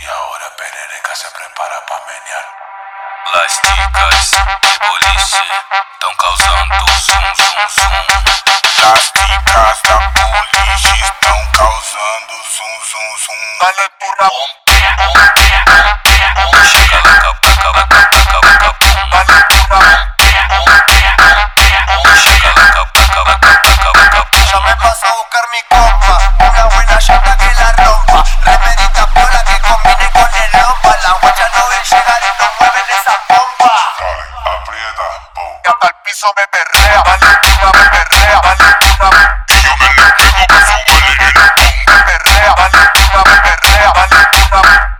E agora, Perereca se prepara para menear. Las ticas de boliche estão causando zum zum zum. Las ticas da boliche estão causando zum zum zum. pé, pura pé, bombeia, pé, bombeia. pé, lá, pé, capa, pé, capa, pé, Dale pé, bombeia, pé, bombeia, pé, Chega pé, capa, pé, capa, capa, capa. Piso me perrea, dale turra, me perrea, dale Y yo me le el pum. me perrea, dale turra, me perrea, dale.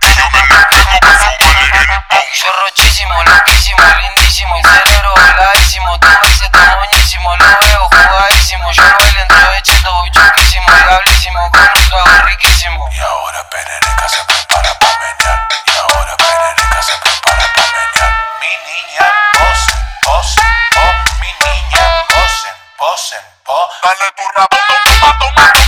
Y yo me le pego pa' fumarle el pum. Yo rochísimo, loquísimo, lindísimo, el cerebro voladísimo, tu ex está moñísimo, lo veo jugadísimo, yo bailo dentro de cheto, voy choquísimo, diablísimo, con un trago riquísimo. Y ahora Perereca σε μπω Βάλε τουρνά το πίπα το μάτι